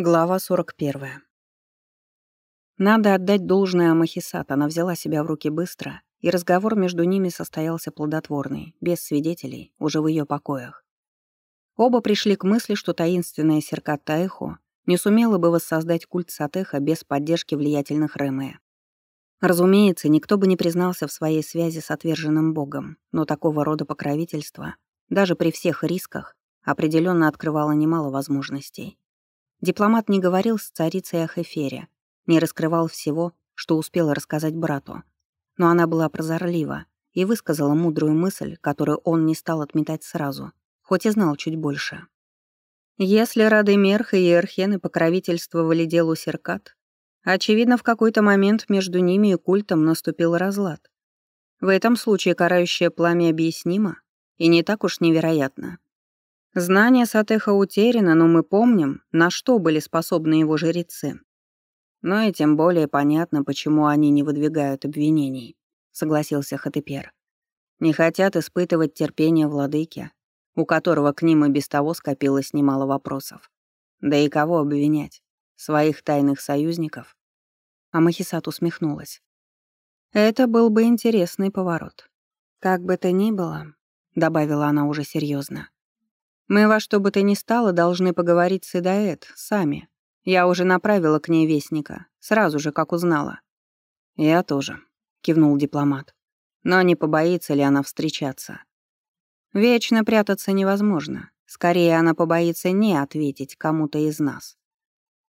Глава 41. Надо отдать должное Амахисат, она взяла себя в руки быстро, и разговор между ними состоялся плодотворный, без свидетелей, уже в ее покоях. Оба пришли к мысли, что таинственная Серкат Таэхо не сумела бы воссоздать культ Сатеха без поддержки влиятельных Рэмэ. Разумеется, никто бы не признался в своей связи с отверженным богом, но такого рода покровительство, даже при всех рисках, определенно открывало немало возможностей. Дипломат не говорил с царицей о Хефере, не раскрывал всего, что успела рассказать брату. Но она была прозорлива и высказала мудрую мысль, которую он не стал отметать сразу, хоть и знал чуть больше. Если Рады Мерх и Ерхены покровительствовали делу Серкат, очевидно, в какой-то момент между ними и культом наступил разлад. В этом случае карающее пламя объяснимо и не так уж невероятно. Знание Сатеха утеряно, но мы помним, на что были способны его жрецы. Но и тем более понятно, почему они не выдвигают обвинений, согласился Хатепер. Не хотят испытывать терпение владыки, у которого к ним и без того скопилось немало вопросов. Да и кого обвинять? Своих тайных союзников? А Махисат усмехнулась. Это был бы интересный поворот. Как бы то ни было, добавила она уже серьезно. Мы во что бы то ни стало должны поговорить с Идаэт, сами. Я уже направила к ней вестника, сразу же, как узнала». «Я тоже», — кивнул дипломат. «Но не побоится ли она встречаться?» «Вечно прятаться невозможно. Скорее, она побоится не ответить кому-то из нас.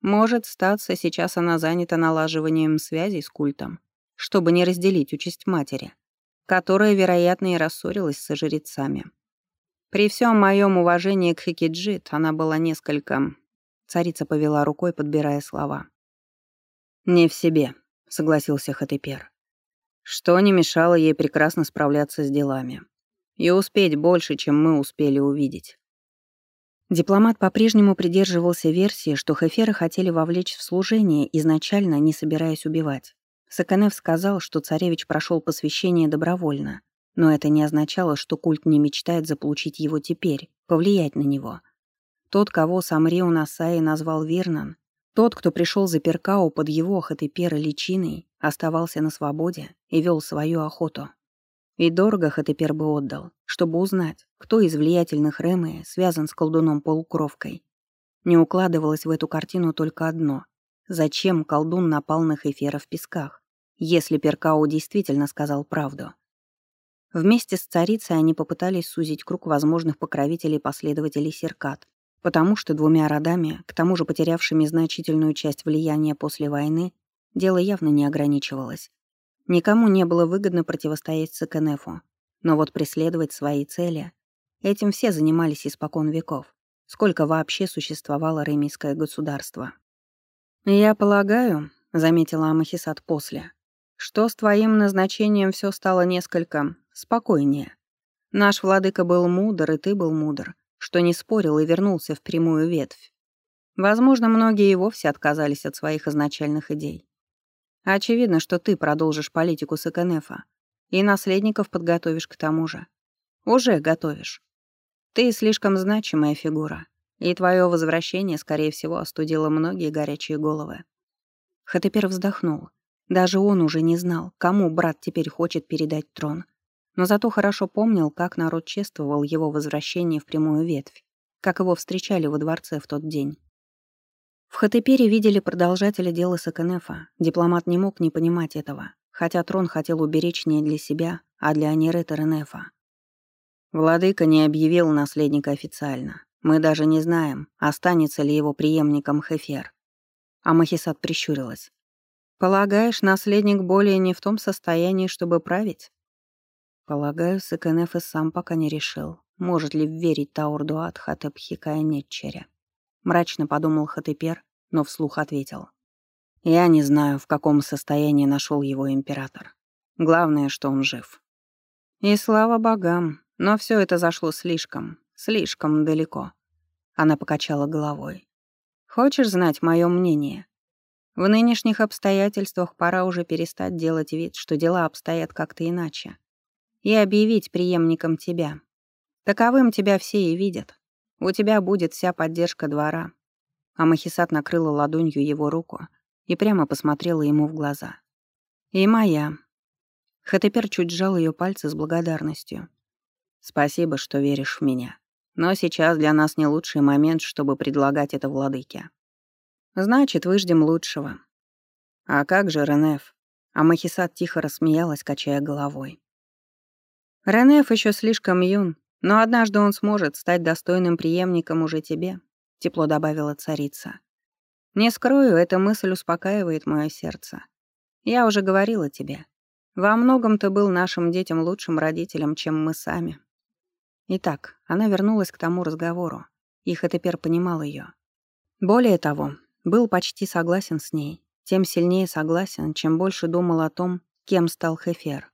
Может, статься, сейчас она занята налаживанием связей с культом, чтобы не разделить участь матери, которая, вероятно, и рассорилась со жрецами. При всем моем уважении к Хикиджит она была несколько... Царица повела рукой, подбирая слова. «Не в себе», — согласился Хатепер. Что не мешало ей прекрасно справляться с делами. И успеть больше, чем мы успели увидеть. Дипломат по-прежнему придерживался версии, что Хеферы хотели вовлечь в служение, изначально не собираясь убивать. Саканев сказал, что царевич прошел посвящение добровольно, но это не означало, что культ не мечтает заполучить его теперь, повлиять на него. Тот, кого сам Рио Насаи назвал Вирнан, тот, кто пришел за Перкау под его Хатепера личиной, оставался на свободе и вел свою охоту. И дорого Хатепер бы отдал, чтобы узнать, кто из влиятельных Рэмэ связан с колдуном-полукровкой. Не укладывалось в эту картину только одно. Зачем колдун напал на Хефера в песках, если Перкау действительно сказал правду? Вместе с царицей они попытались сузить круг возможных покровителей и последователей Серкат, потому что двумя родами, к тому же потерявшими значительную часть влияния после войны, дело явно не ограничивалось. Никому не было выгодно противостоять Сакенефу, но вот преследовать свои цели — этим все занимались испокон веков, сколько вообще существовало ремийское государство. «Я полагаю», — заметила Амахисат после, что с твоим назначением все стало несколько спокойнее. Наш владыка был мудр, и ты был мудр, что не спорил и вернулся в прямую ветвь. Возможно, многие и вовсе отказались от своих изначальных идей. Очевидно, что ты продолжишь политику Саканефа, и наследников подготовишь к тому же. Уже готовишь. Ты слишком значимая фигура, и твое возвращение, скорее всего, остудило многие горячие головы. Хатепер вздохнул. Даже он уже не знал, кому брат теперь хочет передать трон но зато хорошо помнил, как народ чествовал его возвращение в прямую ветвь, как его встречали во дворце в тот день. В Хатепере видели продолжателя дела Саканефа. Дипломат не мог не понимать этого, хотя трон хотел уберечь не для себя, а для Анирета Ренефа. Владыка не объявил наследника официально. Мы даже не знаем, останется ли его преемником Хефер. А Махисат прищурилась. «Полагаешь, наследник более не в том состоянии, чтобы править?» Полагаю, Сыкенеф и сам пока не решил, может ли верить Таурдуат Хатепхикая Нетчере. Мрачно подумал Хатепер, но вслух ответил. Я не знаю, в каком состоянии нашел его император. Главное, что он жив. И слава богам, но все это зашло слишком, слишком далеко. Она покачала головой. Хочешь знать мое мнение? В нынешних обстоятельствах пора уже перестать делать вид, что дела обстоят как-то иначе и объявить преемником тебя. Таковым тебя все и видят. У тебя будет вся поддержка двора. а Махисат накрыла ладонью его руку и прямо посмотрела ему в глаза. «И моя». Хатепер чуть сжал ее пальцы с благодарностью. «Спасибо, что веришь в меня. Но сейчас для нас не лучший момент, чтобы предлагать это владыке». «Значит, выждем лучшего». «А как же Ренеф?» А Махисат тихо рассмеялась, качая головой. «Ренеф еще слишком юн, но однажды он сможет стать достойным преемником уже тебе», — тепло добавила царица. «Не скрою, эта мысль успокаивает мое сердце. Я уже говорила тебе. Во многом ты был нашим детям лучшим родителем, чем мы сами». Итак, она вернулась к тому разговору. И Хатепер понимал ее. Более того, был почти согласен с ней, тем сильнее согласен, чем больше думал о том, кем стал Хефер.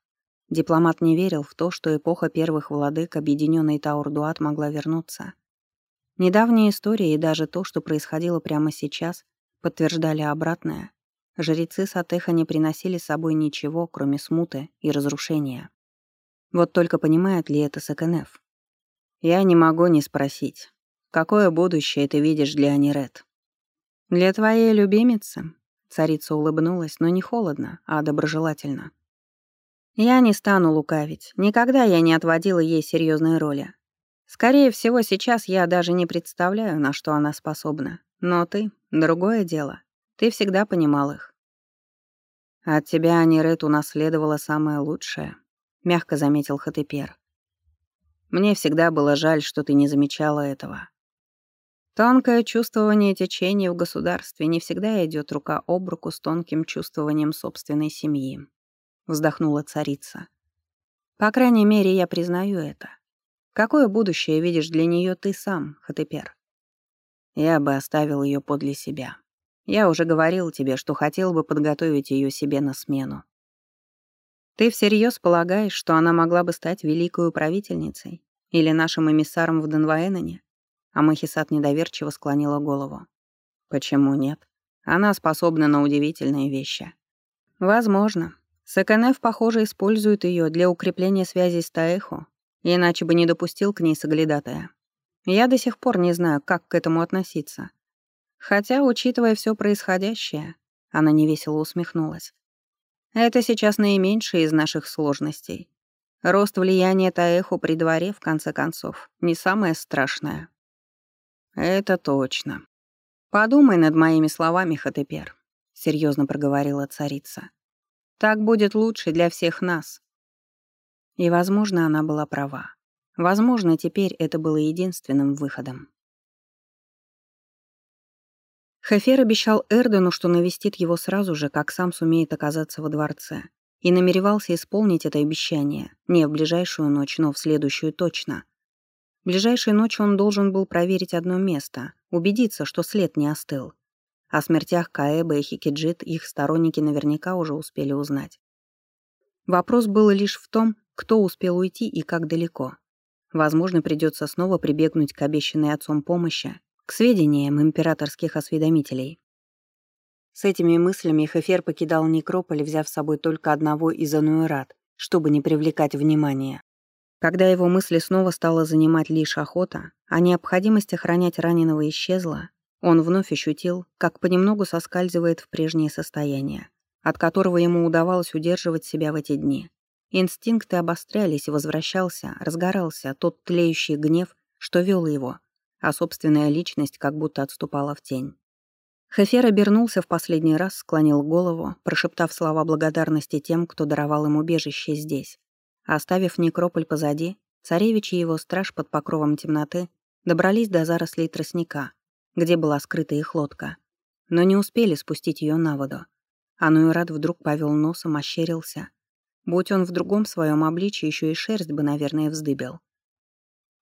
Дипломат не верил в то, что эпоха первых владык объединенной Таурдуат могла вернуться. Недавняя история и даже то, что происходило прямо сейчас, подтверждали обратное. Жрецы Сатеха не приносили с собой ничего, кроме смуты и разрушения. Вот только понимает ли это СКНФ? Я не могу не спросить, какое будущее ты видишь для Анирет? Для твоей любимицы? Царица улыбнулась, но не холодно, а доброжелательно. Я не стану лукавить. Никогда я не отводила ей серьезной роли. Скорее всего, сейчас я даже не представляю, на что она способна. Но ты — другое дело. Ты всегда понимал их. От тебя Анирет унаследовала самое лучшее, — мягко заметил Хатепер. Мне всегда было жаль, что ты не замечала этого. Тонкое чувствование течения в государстве не всегда идет рука об руку с тонким чувствованием собственной семьи. Вздохнула царица. По крайней мере, я признаю это. Какое будущее видишь для нее ты сам, Хатепер? Я бы оставил ее подле себя. Я уже говорил тебе, что хотел бы подготовить ее себе на смену. Ты всерьез полагаешь, что она могла бы стать великой управительницей или нашим эмиссаром в Денваэноне? А Махисат недоверчиво склонила голову. Почему нет? Она способна на удивительные вещи. Возможно. СКНФ, похоже, использует ее для укрепления связи с Таэхо, иначе бы не допустил к ней соглядатая. Я до сих пор не знаю, как к этому относиться. Хотя, учитывая все происходящее, она невесело усмехнулась. Это сейчас наименьшее из наших сложностей. Рост влияния Таэху при дворе, в конце концов, не самое страшное. «Это точно. Подумай над моими словами, Хатепер», — серьезно проговорила царица. «Так будет лучше для всех нас». И, возможно, она была права. Возможно, теперь это было единственным выходом. Хефер обещал Эрдену, что навестит его сразу же, как сам сумеет оказаться во дворце, и намеревался исполнить это обещание, не в ближайшую ночь, но в следующую точно. Ближайшей ночью он должен был проверить одно место, убедиться, что след не остыл. О смертях Каэба и Хикиджит их сторонники наверняка уже успели узнать. Вопрос был лишь в том, кто успел уйти и как далеко. Возможно, придется снова прибегнуть к обещанной отцом помощи, к сведениям императорских осведомителей. С этими мыслями Хефер покидал некрополь, взяв с собой только одного из ануэрат, чтобы не привлекать внимания. Когда его мысли снова стала занимать лишь охота, а необходимость охранять раненого исчезла, он вновь ощутил, как понемногу соскальзывает в прежнее состояние, от которого ему удавалось удерживать себя в эти дни. Инстинкты обострялись и возвращался, разгорался тот тлеющий гнев, что вел его, а собственная личность как будто отступала в тень. Хефер обернулся в последний раз, склонил голову, прошептав слова благодарности тем, кто даровал ему убежище здесь, Оставив некрополь позади, царевич и его страж под покровом темноты добрались до зарослей тростника, где была скрыта их лодка, но не успели спустить ее на воду. Ануэрат вдруг повел носом, ощерился. Будь он в другом своем обличье, еще и шерсть бы, наверное, вздыбил.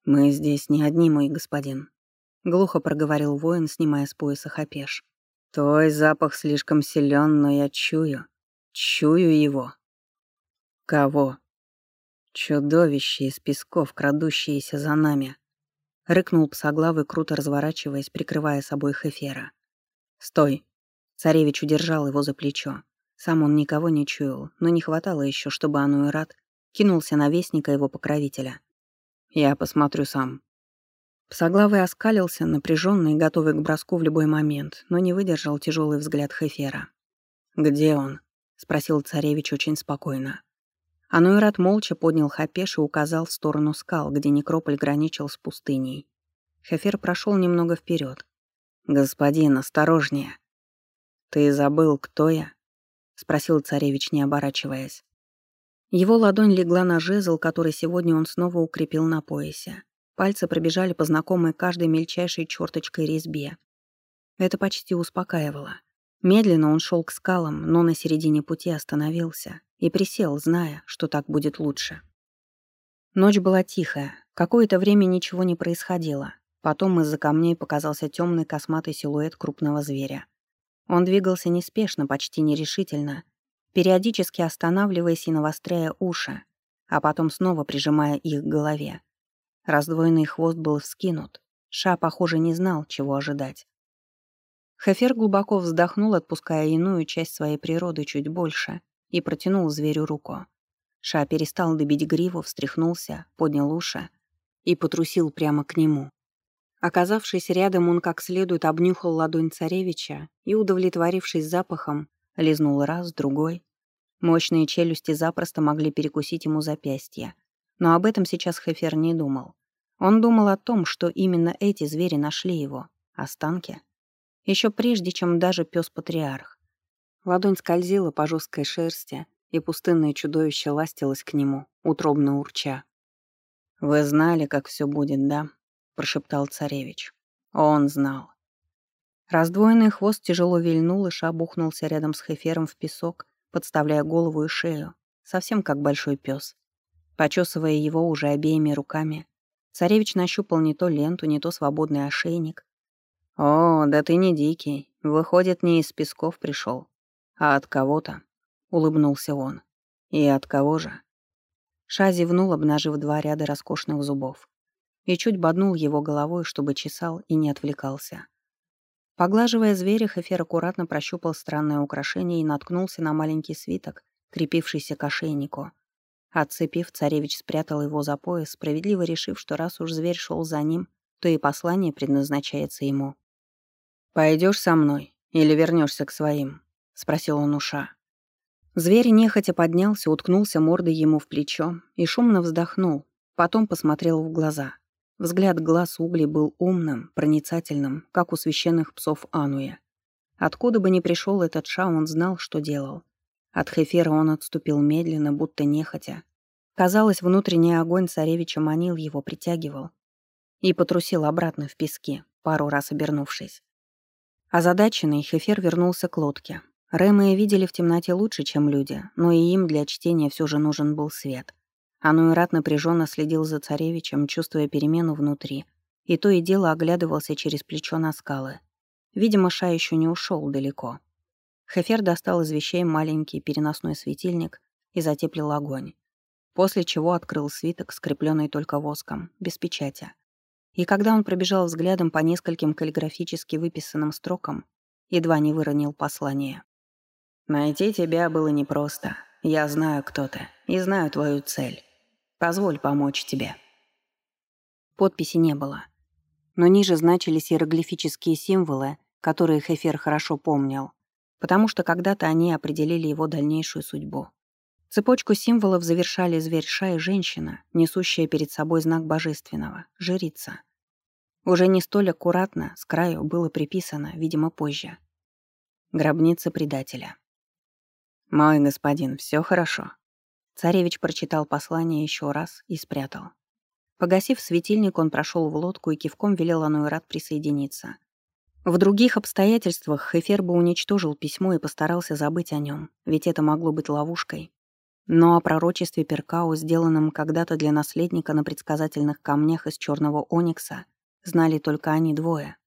«Мы здесь не одни, мой господин», — глухо проговорил воин, снимая с пояса хапеш. «Твой запах слишком силен, но я чую, чую его». «Кого?» «Чудовище из песков, крадущееся за нами!» — рыкнул псоглавый, круто разворачиваясь, прикрывая собой Хефера. «Стой!» — царевич удержал его за плечо. Сам он никого не чуял, но не хватало еще, чтобы Ануэрат кинулся на вестника его покровителя. «Я посмотрю сам». Псоглавый оскалился, напряженный, готовый к броску в любой момент, но не выдержал тяжелый взгляд Хефера. «Где он?» — спросил царевич очень спокойно. Ануэрат молча поднял хапеш и указал в сторону скал, где некрополь граничил с пустыней. Хефер прошел немного вперед. «Господин, осторожнее!» «Ты забыл, кто я?» — спросил царевич, не оборачиваясь. Его ладонь легла на жезл, который сегодня он снова укрепил на поясе. Пальцы пробежали по знакомой каждой мельчайшей черточкой резьбе. Это почти успокаивало. Медленно он шел к скалам, но на середине пути остановился и присел, зная, что так будет лучше. Ночь была тихая, какое-то время ничего не происходило. Потом из-за камней показался темный косматый силуэт крупного зверя. Он двигался неспешно, почти нерешительно, периодически останавливаясь и навостряя уши, а потом снова прижимая их к голове. Раздвоенный хвост был вскинут. Ша, похоже, не знал, чего ожидать. Хефер глубоко вздохнул, отпуская иную часть своей природы чуть больше, и протянул зверю руку. Ша перестал добить гриву, встряхнулся, поднял уши и потрусил прямо к нему. Оказавшись рядом, он как следует обнюхал ладонь царевича и, удовлетворившись запахом, лизнул раз, другой. Мощные челюсти запросто могли перекусить ему запястье. Но об этом сейчас Хефер не думал. Он думал о том, что именно эти звери нашли его, останки. Еще прежде, чем даже пес-патриарх. Ладонь скользила по жесткой шерсти, и пустынное чудовище ластилось к нему, утробно урча. «Вы знали, как все будет, да?» — прошептал царевич. Он знал. Раздвоенный хвост тяжело вильнул, и Ша рядом с Хефером в песок, подставляя голову и шею, совсем как большой пес. Почесывая его уже обеими руками, Царевич нащупал не то ленту, не то свободный ошейник. «О, да ты не дикий. Выходит, не из песков пришел, а от кого-то», — улыбнулся он. «И от кого же?» Ша зевнул, обнажив два ряда роскошных зубов. И чуть боднул его головой, чтобы чесал и не отвлекался. Поглаживая зверя, Хефер аккуратно прощупал странное украшение и наткнулся на маленький свиток, крепившийся к ошейнику. Отцепив, царевич спрятал его за пояс, справедливо решив, что раз уж зверь шел за ним, то и послание предназначается ему. Пойдешь со мной или вернешься к своим?» — спросил он уша. Зверь нехотя поднялся, уткнулся мордой ему в плечо и шумно вздохнул, потом посмотрел в глаза. Взгляд глаз угли был умным, проницательным, как у священных псов Ануя. Откуда бы ни пришел этот ша, он знал, что делал. От Хефера он отступил медленно, будто нехотя. Казалось, внутренний огонь царевича манил его, притягивал. И потрусил обратно в пески, пару раз обернувшись. Озадаченный, Хефер вернулся к лодке. Рэмы видели в темноте лучше, чем люди, но и им для чтения все же нужен был свет. Ануэрат напряженно следил за царевичем, чувствуя перемену внутри, и то и дело оглядывался через плечо на скалы. Видимо, Ша еще не ушел далеко. Хефер достал из вещей маленький переносной светильник и затеплил огонь. После чего открыл свиток, скрепленный только воском, без печати. И когда он пробежал взглядом по нескольким каллиграфически выписанным строкам, едва не выронил послание. «Найти тебя было непросто. Я знаю, кто ты, и знаю твою цель. Позволь помочь тебе». Подписи не было. Но ниже значились иероглифические символы, которые Хефер хорошо помнил потому что когда-то они определили его дальнейшую судьбу. Цепочку символов завершали зверь-ша и женщина, несущая перед собой знак божественного — жрица. Уже не столь аккуратно, с краю было приписано, видимо, позже. Гробница предателя. «Мой господин, все хорошо». Царевич прочитал послание еще раз и спрятал. Погасив светильник, он прошел в лодку и кивком велел Ануэрат присоединиться. В других обстоятельствах Хефер бы уничтожил письмо и постарался забыть о нем, ведь это могло быть ловушкой. Но о пророчестве Перкау, сделанном когда-то для наследника на предсказательных камнях из черного оникса, знали только они двое.